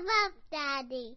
love Daddy.